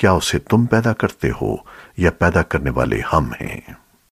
کیا اسے تم پیدا کرتے ہو یا پیدا کرنے والے ہم ہیں؟